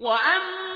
وأما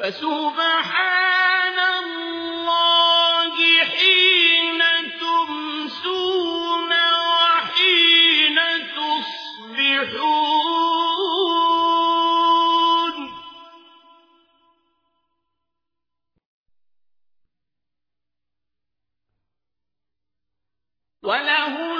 فسبحان الله حين تمسون وحين تصبحون. وله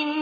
ومن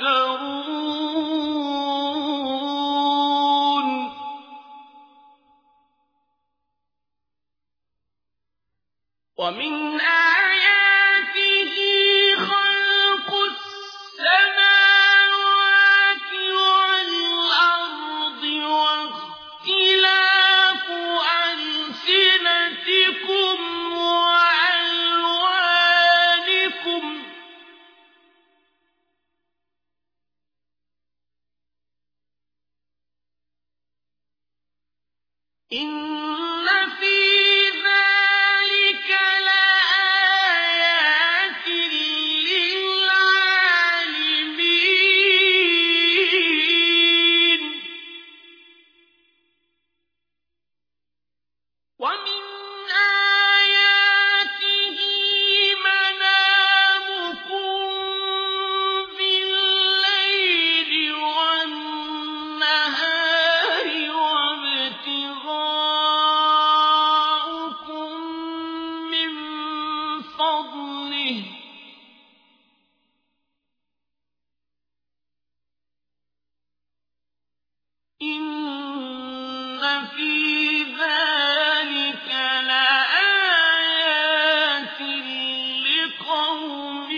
يتفكرون إن إن في ذلك لآيات لقوم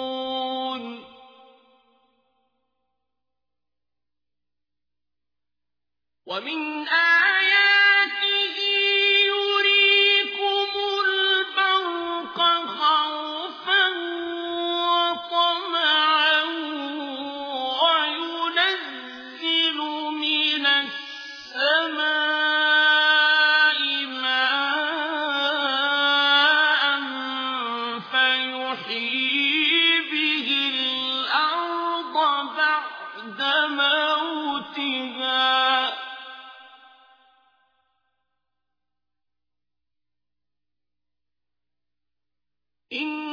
يسمعون ومن آياته يحيي الأرض بعد موتها. إن